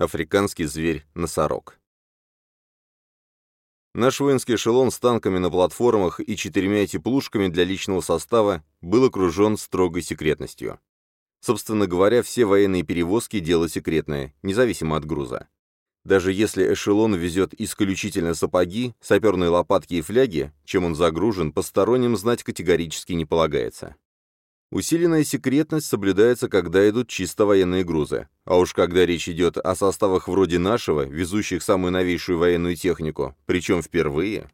Африканский зверь-носорог. Наш воинский эшелон с танками на платформах и четырьмя теплушками для личного состава был окружен строгой секретностью. Собственно говоря, все военные перевозки – дело секретное, независимо от груза. Даже если эшелон везет исключительно сапоги, саперные лопатки и фляги, чем он загружен, посторонним знать категорически не полагается. Усиленная секретность соблюдается, когда идут чисто военные грузы. А уж когда речь идет о составах вроде нашего, везущих самую новейшую военную технику, причем впервые.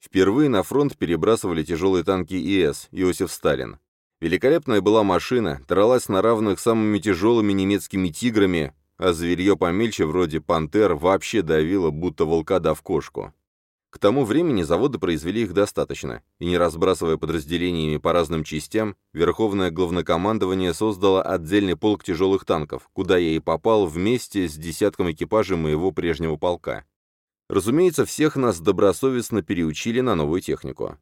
Впервые на фронт перебрасывали тяжелые танки ИС Иосиф Сталин. Великолепная была машина, дралась на равных самыми тяжелыми немецкими «Тиграми», а зверье помельче вроде «Пантер» вообще давило, будто волкода в кошку. К тому времени заводы произвели их достаточно, и не разбрасывая подразделениями по разным частям, Верховное Главнокомандование создало отдельный полк тяжелых танков, куда я и попал вместе с десятком экипажей моего прежнего полка. Разумеется, всех нас добросовестно переучили на новую технику.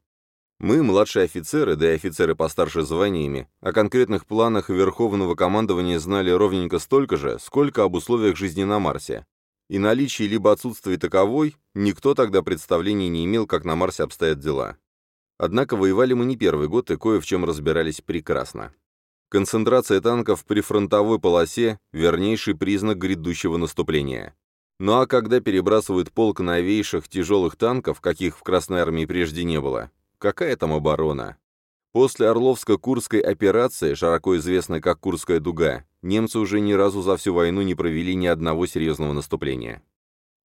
Мы, младшие офицеры, да и офицеры постарше званиями, о конкретных планах Верховного командования знали ровненько столько же, сколько об условиях жизни на Марсе, и наличии либо отсутствии таковой, никто тогда представления не имел, как на Марсе обстоят дела. Однако воевали мы не первый год и кое в чем разбирались прекрасно. Концентрация танков при фронтовой полосе – вернейший признак грядущего наступления. Ну а когда перебрасывают полк новейших тяжелых танков, каких в Красной Армии прежде не было, какая там оборона? После Орловско-Курской операции, широко известной как Курская дуга, немцы уже ни разу за всю войну не провели ни одного серьезного наступления.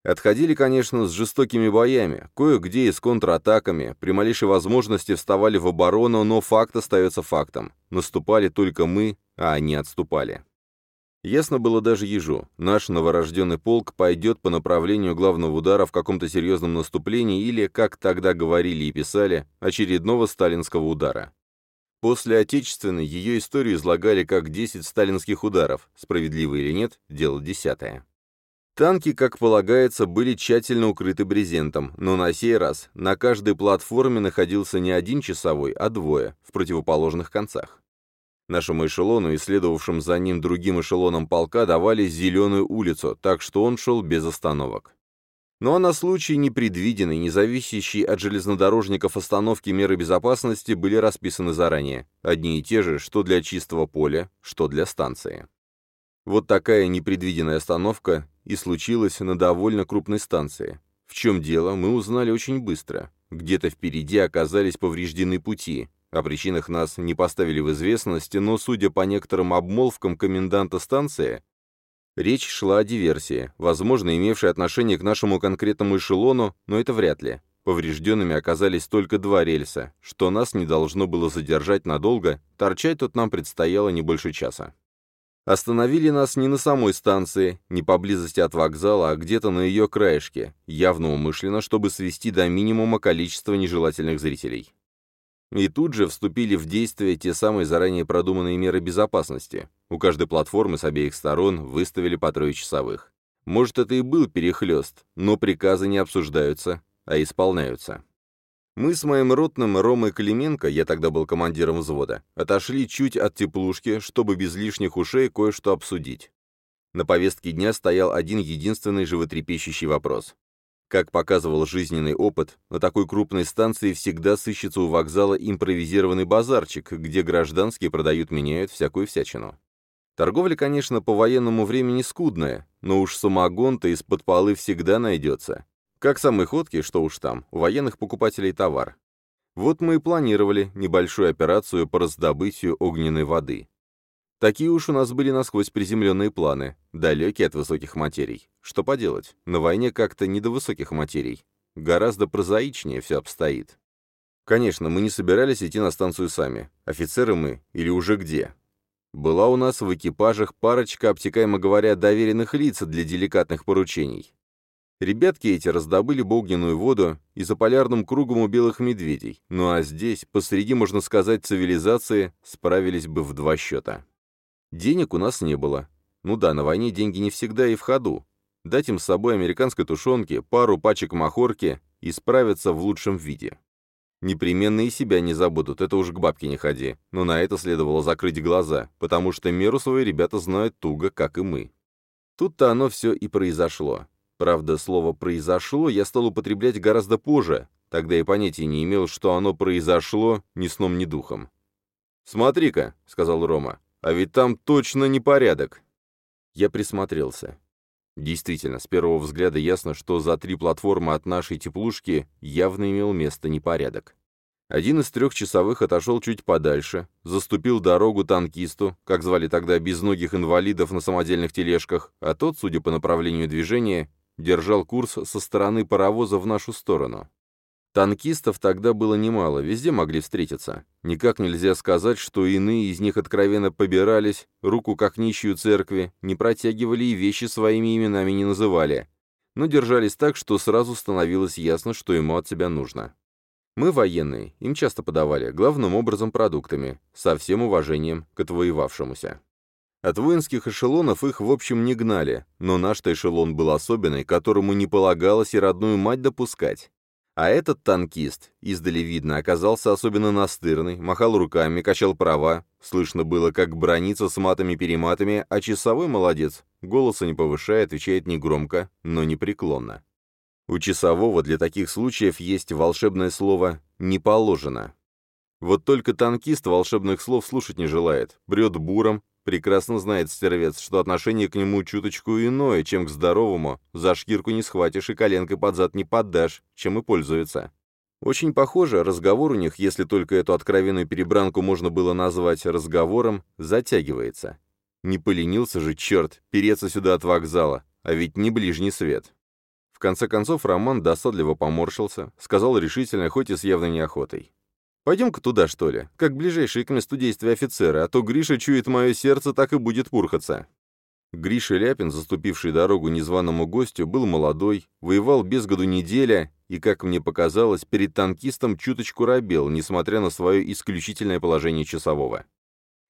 Отходили, конечно, с жестокими боями, кое-где и с контратаками, при малейшей возможности вставали в оборону, но факт остается фактом. Наступали только мы, а они отступали. Ясно было даже ежу, наш новорожденный полк пойдет по направлению главного удара в каком-то серьезном наступлении или, как тогда говорили и писали, очередного сталинского удара. После Отечественной ее историю излагали как 10 сталинских ударов, справедливо или нет, дело десятое. Танки, как полагается, были тщательно укрыты брезентом, но на сей раз на каждой платформе находился не один часовой, а двое, в противоположных концах. Нашему эшелону и следовавшим за ним другим эшелонам полка давали зеленую улицу, так что он шел без остановок. Но ну а на случай непредвиденный, не зависящий от железнодорожников остановки меры безопасности были расписаны заранее, одни и те же, что для чистого поля, что для станции. Вот такая непредвиденная остановка и случилась на довольно крупной станции. В чем дело, мы узнали очень быстро. Где-то впереди оказались повреждены пути. О причинах нас не поставили в известность, но, судя по некоторым обмолвкам коменданта станции, Речь шла о диверсии, возможно, имевшей отношение к нашему конкретному эшелону, но это вряд ли. Поврежденными оказались только два рельса, что нас не должно было задержать надолго, торчать тут нам предстояло не больше часа. Остановили нас не на самой станции, не поблизости от вокзала, а где-то на ее краешке, явно умышленно, чтобы свести до минимума количество нежелательных зрителей. И тут же вступили в действие те самые заранее продуманные меры безопасности. У каждой платформы с обеих сторон выставили по трое часовых. Может, это и был перехлёст, но приказы не обсуждаются, а исполняются. Мы с моим ротным Ромой Клименко, я тогда был командиром взвода, отошли чуть от теплушки, чтобы без лишних ушей кое-что обсудить. На повестке дня стоял один единственный животрепещущий вопрос. Как показывал жизненный опыт, на такой крупной станции всегда сыщется у вокзала импровизированный базарчик, где гражданские продают-меняют всякую всячину. Торговля, конечно, по военному времени скудная, но уж самогон-то из-под полы всегда найдется. Как самый ходкий, что уж там, у военных покупателей товар. Вот мы и планировали небольшую операцию по раздобытию огненной воды. Такие уж у нас были насквозь приземленные планы, далекие от высоких материй. Что поделать, на войне как-то не до высоких материй. Гораздо прозаичнее все обстоит. Конечно, мы не собирались идти на станцию сами. Офицеры мы или уже где? Была у нас в экипажах парочка, обтекаемо говоря, доверенных лиц для деликатных поручений. Ребятки эти раздобыли бы воду и за полярным кругом у белых медведей, ну а здесь, посреди, можно сказать, цивилизации, справились бы в два счета. Денег у нас не было. Ну да, на войне деньги не всегда и в ходу. Дать им с собой американской тушенки, пару пачек махорки и справиться в лучшем виде. Непременно и себя не забудут, это уж к бабке не ходи. Но на это следовало закрыть глаза, потому что меру свою ребята знают туго, как и мы. Тут-то оно все и произошло. Правда, слово «произошло» я стал употреблять гораздо позже, тогда и понятия не имел, что оно произошло ни сном, ни духом. «Смотри-ка», — сказал Рома, — «а ведь там точно непорядок». Я присмотрелся. Действительно, с первого взгляда ясно, что за три платформы от нашей теплушки явно имел место непорядок. Один из трех часовых отошел чуть подальше, заступил дорогу танкисту, как звали тогда безногих инвалидов на самодельных тележках, а тот, судя по направлению движения, держал курс со стороны паровоза в нашу сторону. Танкистов тогда было немало, везде могли встретиться. Никак нельзя сказать, что иные из них откровенно побирались, руку как нищую церкви, не протягивали и вещи своими именами не называли, но держались так, что сразу становилось ясно, что ему от себя нужно. Мы, военные, им часто подавали, главным образом продуктами, со всем уважением к отвоевавшемуся. От воинских эшелонов их, в общем, не гнали, но наш-то эшелон был особенный, которому не полагалось и родную мать допускать. А этот танкист, издали видно, оказался особенно настырный, махал руками, качал права, слышно было, как бронится с матами-перематами, а часовой молодец, голоса не повышая, отвечает негромко, но непреклонно. У часового для таких случаев есть волшебное слово «не положено». Вот только танкист волшебных слов слушать не желает, брет буром, прекрасно знает стервец, что отношение к нему чуточку иное, чем к здоровому, за шкирку не схватишь и коленкой под зад не поддашь, чем и пользуется. Очень похоже, разговор у них, если только эту откровенную перебранку можно было назвать разговором, затягивается. Не поленился же, черт, переться сюда от вокзала, а ведь не ближний свет. В конце концов Роман досадливо поморщился, сказал решительно, хоть и с явной неохотой. «Пойдем-ка туда, что ли, как ближайшие к месту действия офицеры, а то Гриша чует мое сердце, так и будет пурхаться». Гриша Ляпин, заступивший дорогу незваному гостю, был молодой, воевал без году неделя и, как мне показалось, перед танкистом чуточку робел, несмотря на свое исключительное положение часового.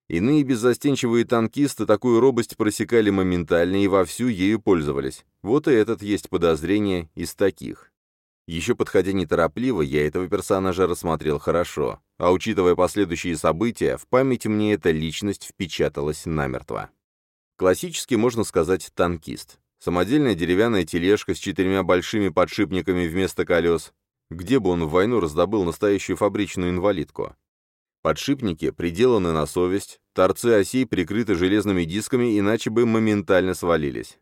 Иные беззастенчивые танкисты такую робость просекали моментально и вовсю ею пользовались. Вот и этот есть подозрение из таких. Еще подходя неторопливо, я этого персонажа рассмотрел хорошо, а учитывая последующие события, в памяти мне эта личность впечаталась намертво. Классический, можно сказать, танкист. Самодельная деревянная тележка с четырьмя большими подшипниками вместо колес. Где бы он в войну раздобыл настоящую фабричную инвалидку? Подшипники приделаны на совесть, торцы осей прикрыты железными дисками, иначе бы моментально свалились.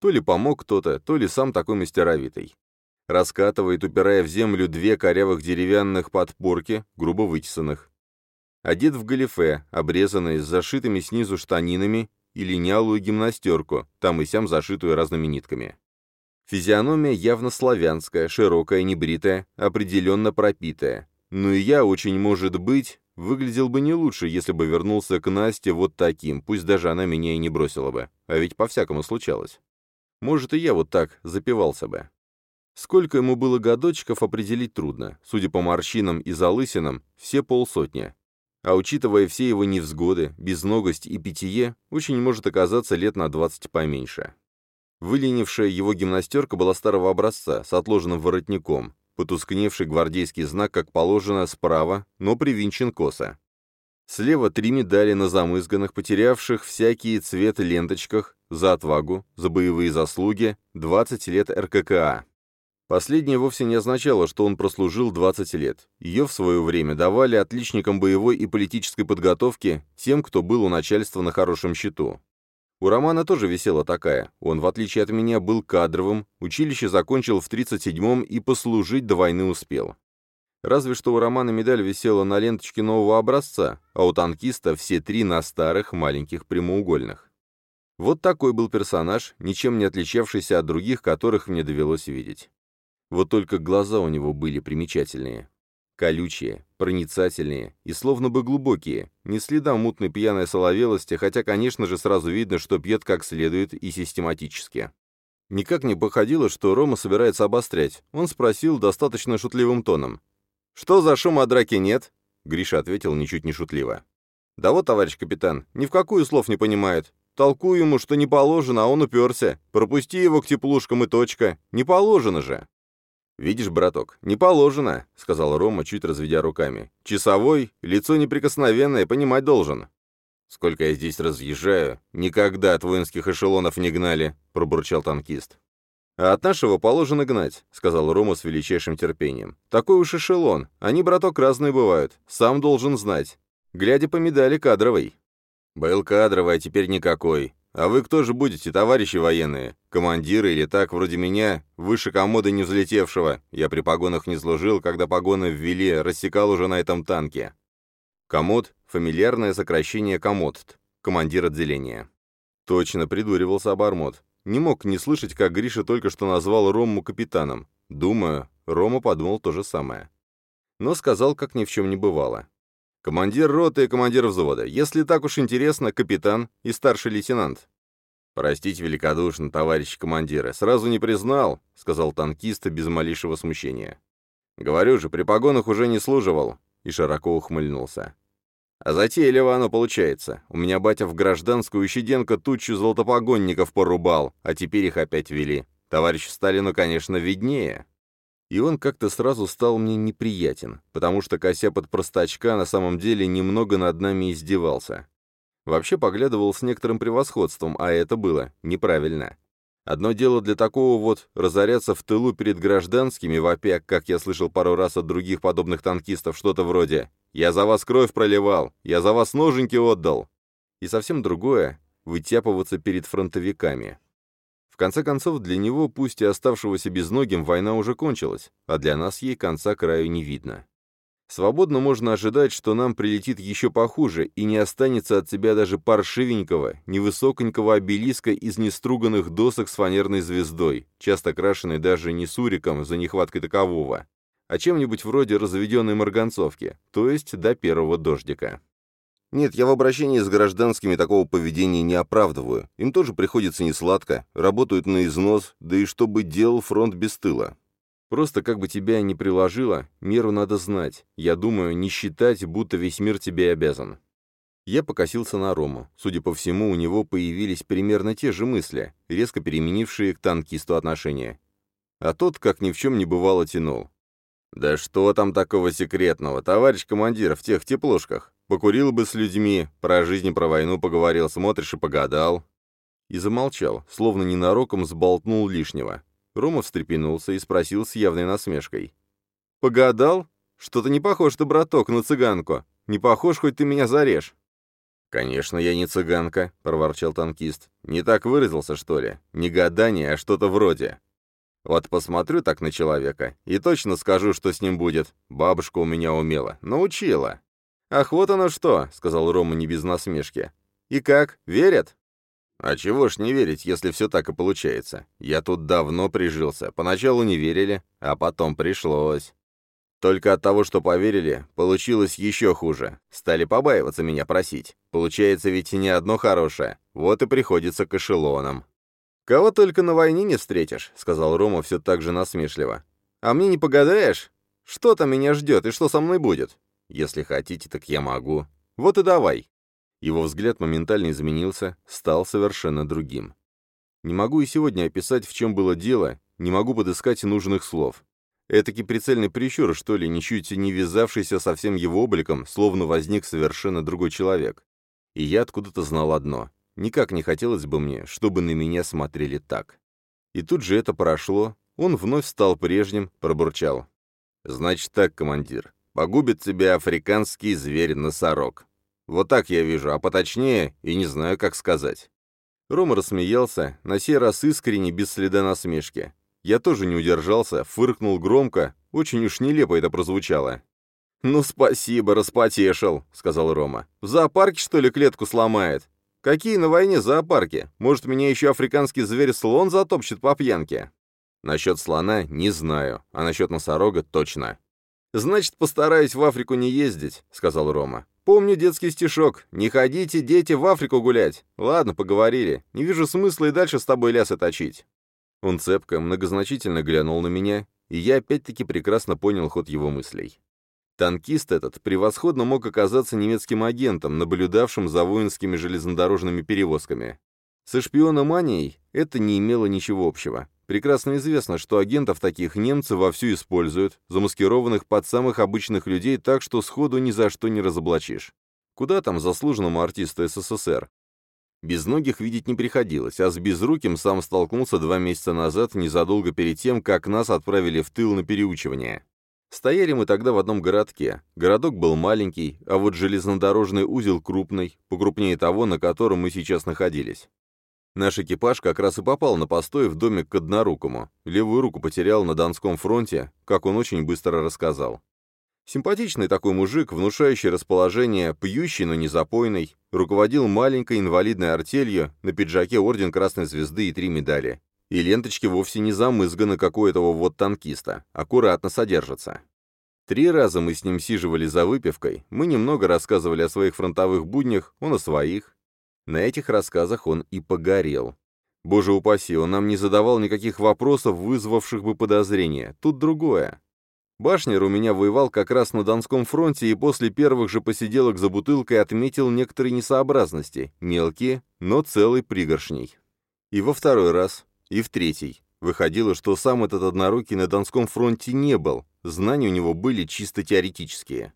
То ли помог кто-то, то ли сам такой мастеровитый. Раскатывает, упирая в землю две корявых деревянных подпорки, грубо вытесанных. Одет в галифе, обрезанный с зашитыми снизу штанинами и линялую гимнастерку, там и сям зашитую разными нитками. Физиономия явно славянская, широкая, небритая, определенно пропитая. Ну и я, очень может быть, Выглядел бы не лучше, если бы вернулся к Насте вот таким, пусть даже она меня и не бросила бы. А ведь по-всякому случалось. Может, и я вот так запивался бы. Сколько ему было годочков, определить трудно. Судя по морщинам и залысинам, все полсотни. А учитывая все его невзгоды, безногость и питье, очень может оказаться лет на 20 поменьше. Выленившая его гимнастерка была старого образца, с отложенным воротником, Потускневший гвардейский знак, как положено, справа, но привинчен косо. Слева три медали на замызганных, потерявших всякий цвет ленточках, за отвагу, за боевые заслуги, 20 лет РККА. Последнее вовсе не означало, что он прослужил 20 лет. Ее в свое время давали отличникам боевой и политической подготовки, тем, кто был у начальства на хорошем счету. У Романа тоже висела такая. Он, в отличие от меня, был кадровым, училище закончил в 37-м и послужить до войны успел. Разве что у Романа медаль висела на ленточке нового образца, а у танкиста все три на старых маленьких прямоугольных. Вот такой был персонаж, ничем не отличавшийся от других, которых мне довелось видеть. Вот только глаза у него были примечательные. Колючие, проницательные и словно бы глубокие, не следа мутной пьяной соловелости, хотя, конечно же, сразу видно, что пьет как следует и систематически. Никак не походило, что Рома собирается обострять. Он спросил достаточно шутливым тоном. «Что за шум от драки нет?» Гриша ответил ничуть не шутливо. «Да вот, товарищ капитан, ни в какую слов не понимает. Толкую ему, что не положено, а он уперся. Пропусти его к теплушкам и точка. Не положено же!» «Видишь, браток, не положено», — сказал Рома, чуть разведя руками. «Часовой, лицо неприкосновенное, понимать должен». «Сколько я здесь разъезжаю, никогда от воинских эшелонов не гнали», — пробурчал танкист. «А от нашего положено гнать», — сказал Рома с величайшим терпением. «Такой уж эшелон. Они, браток, разные бывают. Сам должен знать. Глядя по медали кадровой». «Был кадровый, а теперь никакой. А вы кто же будете, товарищи военные? Командиры или так, вроде меня, выше комода не взлетевшего? Я при погонах не служил, когда погоны ввели, рассекал уже на этом танке». Комод — фамильярное сокращение комодт, командир отделения. Точно придуривался обормот. Не мог не слышать, как Гриша только что назвал Рому капитаном. Думаю, Рома подумал то же самое. Но сказал, как ни в чем не бывало. «Командир роты и командир взвода. Если так уж интересно, капитан и старший лейтенант». «Простите великодушно, товарищ командиры, сразу не признал», — сказал танкист без малейшего смущения. «Говорю же, при погонах уже не служивал», — и широко ухмыльнулся. А затейливо оно получается. У меня батя в гражданскую Щеденко тучу золотопогонников порубал, а теперь их опять вели. Товарищу Сталину, конечно, виднее. И он как-то сразу стал мне неприятен, потому что, кося под простачка, на самом деле немного над нами издевался. Вообще поглядывал с некоторым превосходством, а это было неправильно. Одно дело для такого вот разоряться в тылу перед гражданскими, вопя, как я слышал пару раз от других подобных танкистов, что-то вроде я за вас кровь проливал, я за вас ноженьки отдал. И совсем другое — вытяпываться перед фронтовиками. Конце концов, для него, пусть и оставшегося безногим, война уже кончилась, а для нас ей конца краю не видно. Свободно можно ожидать, что нам прилетит еще похуже, и не останется от тебя даже паршивенького, невысоконького обелиска из неструганных досок с фанерной звездой, часто крашенной даже не суриком за нехваткой такового, а чем-нибудь вроде разведенной марганцовки, то есть до первого дождика. Нет, я в обращении с гражданскими такого поведения не оправдываю. Им тоже приходится несладко, работают на износ, да и чтобы делал фронт без тыла. Просто как бы тебя ни приложило, меру надо знать. Я думаю, не считать, будто весь мир тебе обязан. Я покосился на Рому. Судя по всему, у него появились примерно те же мысли, резко переменившие к танкисту отношения. А тот, как ни в чем не бывало, тянул. «Да что там такого секретного, товарищ командир, в тех теплушках? Покурил бы с людьми, про жизнь и про войну поговорил, смотришь и погадал». И замолчал, словно ненароком сболтнул лишнего. Рома встрепенулся и спросил с явной насмешкой. «Погадал? Что-то не похож ты, браток, на цыганку. Не похож, хоть ты меня зарежь». «Конечно, я не цыганка», — проворчал танкист. «Не так выразился, что ли? Не гадание, а что-то вроде. Вот посмотрю так на человека и точно скажу, что с ним будет. Бабушка у меня умела, научила. «Ах, вот оно что!» — сказал Рома не без насмешки. «И как, верят?» «А чего ж не верить, если все так и получается? Я тут давно прижился. Поначалу не верили, а потом пришлось. Только от того, что поверили, получилось еще хуже. Стали побаиваться меня просить. Получается ведь и не одно хорошее. Вот и приходится к эшелонам. «Кого только на войне не встретишь», — сказал Рома все так же насмешливо. «А мне не погадаешь? Что там меня ждет и что со мной будет? Если хотите, так я могу. Вот и давай». Его взгляд моментально изменился, стал совершенно другим. Не могу и сегодня описать, в чем было дело, не могу подыскать нужных слов. Этакий прицельный прищур, что ли, ничуть не вязавшийся со всем его обликом, словно возник совершенно другой человек. И я откуда-то знал одно. Никак не хотелось бы мне, чтобы на меня смотрели так. И тут же это прошло, он вновь стал прежним, пробурчал. «Значит так, командир, погубит тебя африканский зверь-носорог. Вот так я вижу, а поточнее и не знаю, как сказать». Рома рассмеялся, на сей раз искренне, без следа насмешки. Я тоже не удержался, фыркнул громко, очень уж нелепо это прозвучало. «Ну, спасибо, распотешил», — сказал Рома. «В зоопарке, что ли, клетку сломает? Какие на войне зоопарки? Может, меня еще африканский зверь-слон затопчет по пьянке? Насчет слона не знаю, а насчет носорога точно. «Значит, постараюсь в Африку не ездить», — сказал Рома. «Помню детский стишок. Не ходите, дети, в Африку гулять. Ладно, поговорили. Не вижу смысла и дальше с тобой лясы точить». Он цепко, многозначительно глянул на меня, и я опять-таки прекрасно понял ход его мыслей. Танкист этот превосходно мог оказаться немецким агентом, наблюдавшим за воинскими железнодорожными перевозками. Со шпиономанией это не имело ничего общего. Прекрасно известно, что агентов таких немцы вовсю используют, замаскированных под самых обычных людей так, что сходу ни за что не разоблачишь. Куда там заслуженному артисту СССР? Безногих видеть не приходилось, а с безруким сам столкнулся два месяца назад, незадолго перед тем, как нас отправили в тыл на переучивание. Стояли мы тогда в одном городке. Городок был маленький, а вот железнодорожный узел крупный, покрупнее того, на котором мы сейчас находились. Наш экипаж как раз и попал на постой в домик к однорукому. Левую руку потерял на Донском фронте, как он очень быстро рассказал. Симпатичный такой мужик, внушающий расположение, пьющий, но не запойный, руководил маленькой инвалидной артелью, на пиджаке орден Красной Звезды и три медали. И ленточки вовсе не замызганы, как у этого вот танкиста, аккуратно содержатся. Три раза мы с ним сиживали за выпивкой, мы немного рассказывали о своих фронтовых буднях, он о своих. На этих рассказах он и погорел. Боже упаси, он нам не задавал никаких вопросов, вызвавших бы подозрения. Тут другое. Башнер у меня воевал как раз на Донском фронте и после первых же посиделок за бутылкой отметил некоторые несообразности, мелкие, но целый пригоршней. И во второй раз, и в третий. Выходило, что сам этот однорукий на Донском фронте не был, знания у него были чисто теоретические.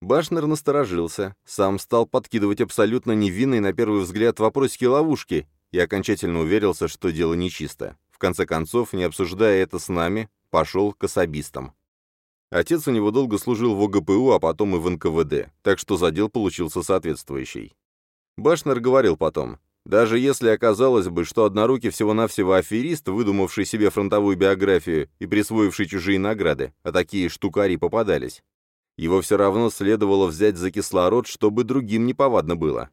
Башнер насторожился, сам стал подкидывать абсолютно невинные на первый взгляд вопросики ловушки и окончательно уверился, что дело нечисто. В конце концов, не обсуждая это с нами, пошел к особистам. Отец у него долго служил в ОГПУ, а потом и в НКВД, так что задел получился соответствующий. Башнер говорил потом, даже если оказалось бы, что однорукий всего-навсего аферист, выдумавший себе фронтовую биографию и присвоивший чужие награды, а такие штукари попадались, его все равно следовало взять за кислород, чтобы другим неповадно было.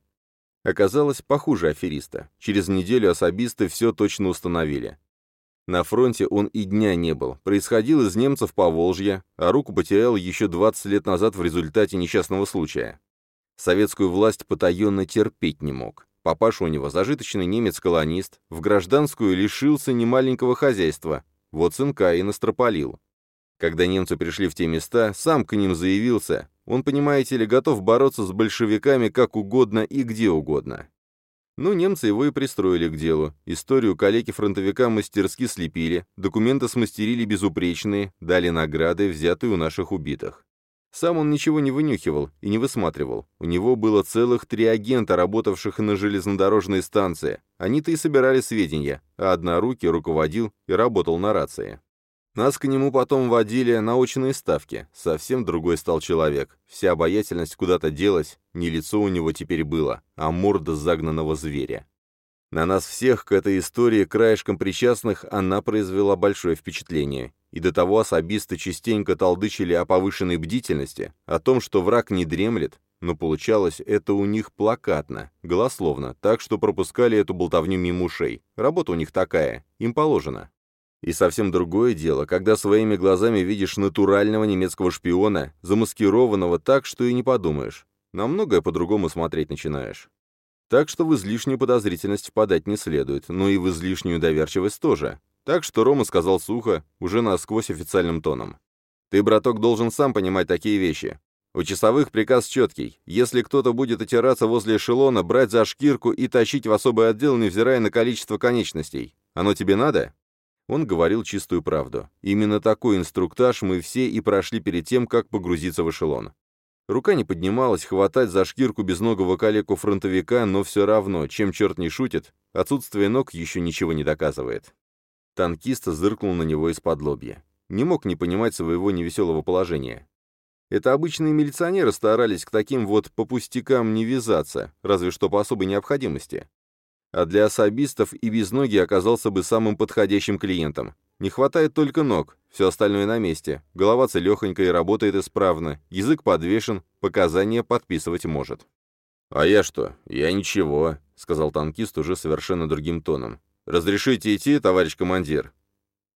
Оказалось, похуже афериста. Через неделю особисты все точно установили. На фронте он и дня не был. Происходил из немцев по Волжье, а руку потерял еще 20 лет назад в результате несчастного случая. Советскую власть потаенно терпеть не мог. Папаша у него зажиточный немец-колонист, в гражданскую лишился немаленького хозяйства, вот сынка и настропалил. Когда немцы пришли в те места, сам к ним заявился. Он, понимаете ли, готов бороться с большевиками как угодно и где угодно. Ну, немцы его и пристроили к делу. Историю калеки-фронтовика мастерски слепили, документы смастерили безупречные, дали награды, взятые у наших убитых. Сам он ничего не вынюхивал и не высматривал. У него было целых три агента, работавших на железнодорожной станции. Они-то и собирали сведения, а однорукий руководил и работал на рации. Нас к нему потом водили на очные ставки. Совсем другой стал человек. Вся обаятельность куда-то делась, не лицо у него теперь было, а морда загнанного зверя. На нас всех к этой истории краешком причастных она произвела большое впечатление. И до того особисты частенько толдычили о повышенной бдительности, о том, что враг не дремлет, но получалось это у них плакатно, голословно, так что пропускали эту болтовню мимо ушей. Работа у них такая, им положено. И совсем другое дело, когда своими глазами видишь натурального немецкого шпиона, замаскированного так, что и не подумаешь. На многое по-другому смотреть начинаешь. Так что в излишнюю подозрительность впадать не следует, но и в излишнюю доверчивость тоже. Так что Рома сказал сухо, уже насквозь официальным тоном. «Ты, браток, должен сам понимать такие вещи. У часовых приказ четкий. Если кто-то будет отираться возле эшелона, брать за шкирку и тащить в особый отдел, невзирая на количество конечностей. Оно тебе надо?» Он говорил чистую правду. Именно такой инструктаж мы все и прошли перед тем, как погрузиться в эшелон. Рука не поднималась хватать за шкирку безногого калеку фронтовика, но все равно, чем черт не шутит, отсутствие ног еще ничего не доказывает. Танкист зыркнул на него из-под лобья. Не мог не понимать своего невеселого положения. Это обычные милиционеры старались к таким вот по пустякам не вязаться, разве что по особой необходимости а для особистов и без ноги оказался бы самым подходящим клиентом. Не хватает только ног, все остальное на месте. Голова целехонькая и работает исправно, язык подвешен, показания подписывать может. «А я что? Я ничего», — сказал танкист уже совершенно другим тоном. «Разрешите идти, товарищ командир?»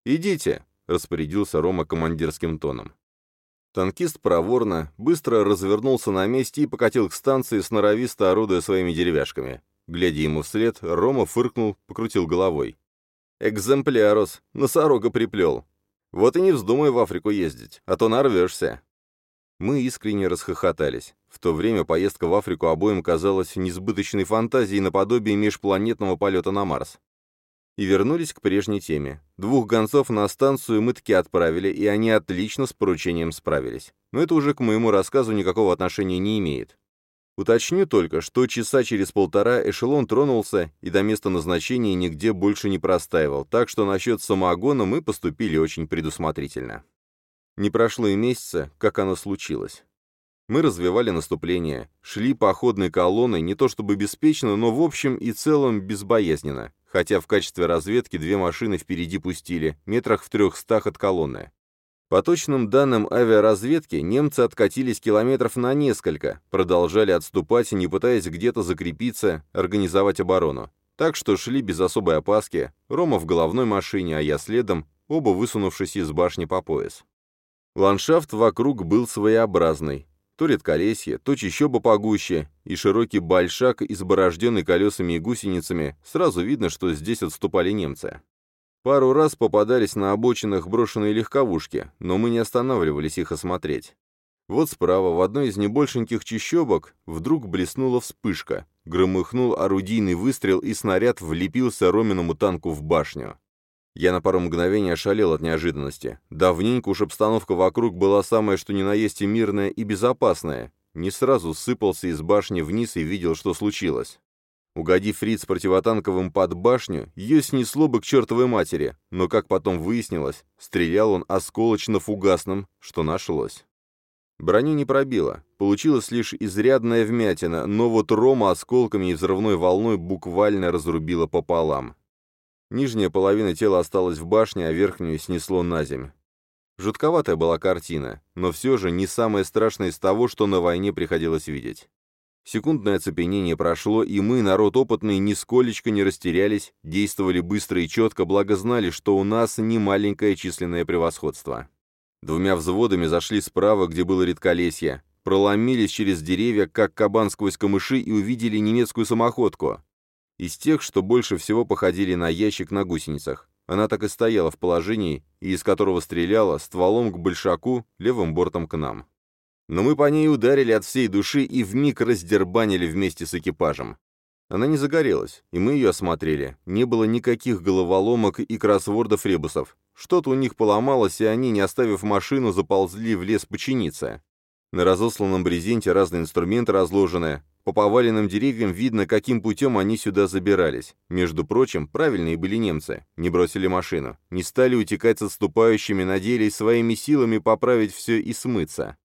«Идите», — распорядился Рома командирским тоном. Танкист проворно, быстро развернулся на месте и покатил к станции, сноровисто орудуя своими деревяшками. Глядя ему вслед, Рома фыркнул, покрутил головой. «Экземплярус! Носорога приплел! Вот и не вздумай в Африку ездить, а то нарвешься!» Мы искренне расхохотались. В то время поездка в Африку обоим казалась несбыточной фантазией наподобие межпланетного полета на Марс. И вернулись к прежней теме. Двух гонцов на станцию мы таки отправили, и они отлично с поручением справились. Но это уже к моему рассказу никакого отношения не имеет. Уточню только, что часа через полтора эшелон тронулся и до места назначения нигде больше не простаивал, так что насчет самогона мы поступили очень предусмотрительно. Не прошло и месяца, как оно случилось. Мы развивали наступление, шли походной колонной не то чтобы беспечно, но в общем и целом безбоязненно, хотя в качестве разведки две машины впереди пустили, метрах в трехстах от колонны. По точным данным авиаразведки, немцы откатились километров на несколько, продолжали отступать, не пытаясь где-то закрепиться, организовать оборону. Так что шли без особой опаски, Рома в головной машине, а я следом, оба высунувшись из башни по пояс. Ландшафт вокруг был своеобразный, то редколесье, то чищоба погуще, и широкий большак, изборожденный колесами и гусеницами, сразу видно, что здесь отступали немцы. Пару раз попадались на обочинах брошенные легковушки, но мы не останавливались их осмотреть. Вот справа, в одной из небольшеньких чащобок, вдруг блеснула вспышка, громыхнул орудийный выстрел, и снаряд влепился Роминому танку в башню. Я на пару мгновений ошалел от неожиданности. Давненько уж обстановка вокруг была самая что ни на есть и мирная, и безопасная. Не сразу сыпался из башни вниз и видел, что случилось. Угодив фриц противотанковым под башню, ее снесло бы к чертовой матери, но, как потом выяснилось, стрелял он осколочно-фугасным, что нашлось. Броню не пробило, получилась лишь изрядная вмятина, но вот Рома осколками и взрывной волной буквально разрубила пополам. Нижняя половина тела осталась в башне, а верхнюю снесло на земь. Жутковатая была картина, но все же не самое страшное из того, что на войне приходилось видеть. Секундное оцепенение прошло, и мы, народ опытный, нисколечко не растерялись, действовали быстро и четко, благо знали, что у нас не маленькое численное превосходство. Двумя взводами зашли справа, где было редколесье, проломились через деревья, как кабан сквозь камыши, и увидели немецкую самоходку из тех, что больше всего походили на ящик на гусеницах. Она так и стояла в положении, из которого стреляла стволом к большаку, левым бортом к нам. Но мы по ней ударили от всей души и вмиг раздербанили вместе с экипажем. Она не загорелась, и мы ее осмотрели. Не было никаких головоломок и кроссвордов-ребусов. Что-то у них поломалось, и они, не оставив машину, заползли в лес починиться. На разосланном брезенте разные инструменты разложены, по поваленным деревьям видно, каким путем они сюда забирались. Между прочим, правильные были немцы. Не бросили машину. Не стали утекать с отступающими, надеялись своими силами поправить все и смыться.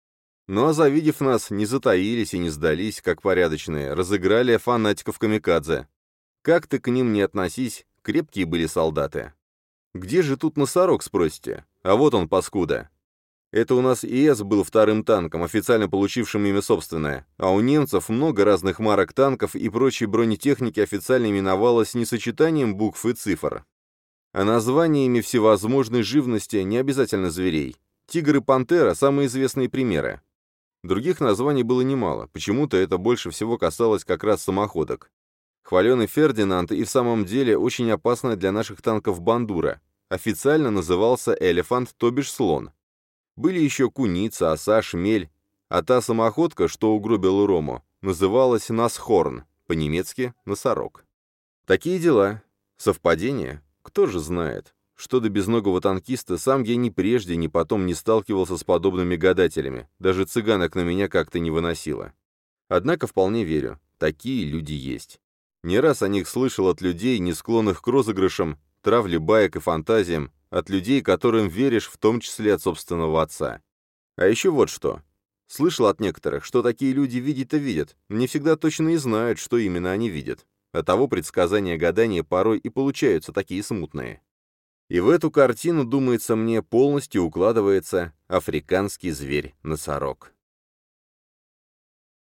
Ну а завидев нас, не затаились и не сдались, как порядочные, разыграли фанатиков камикадзе. Как ты к ним не относись, крепкие были солдаты. Где же тут носорог, спросите? А вот он, паскуда. Это у нас ИС был вторым танком, официально получившим имя собственное, а у немцев много разных марок танков и прочей бронетехники официально именовалось не сочетанием букв и цифр, а названиями всевозможной живности, не обязательно зверей. Тигр и пантера – самые известные примеры. Других названий было немало, почему-то это больше всего касалось как раз самоходок. Хваленый Фердинанд и в самом деле очень опасная для наших танков бандура. Официально назывался «Элефант», то бишь «Слон», были еще куница, оса, шмель, а та самоходка, что угробила Рому, называлась Насхорн, по-немецки «носорог». Такие дела. Совпадение? Кто же знает. Что до безногого танкиста, сам я ни прежде, ни потом не сталкивался с подобными гадателями, даже цыганок на меня как-то не выносило. Однако вполне верю, такие люди есть. Не раз о них слышал от людей, не склонных к розыгрышам, травле баек и фантазиям, от людей, которым веришь, в том числе от собственного отца. А еще вот что. Слышал от некоторых, что такие люди видят, но не всегда точно и знают, что именно они видят. Оттого предсказания гадания порой и получаются такие смутные. И в эту картину, думается мне, полностью укладывается африканский зверь-носорог.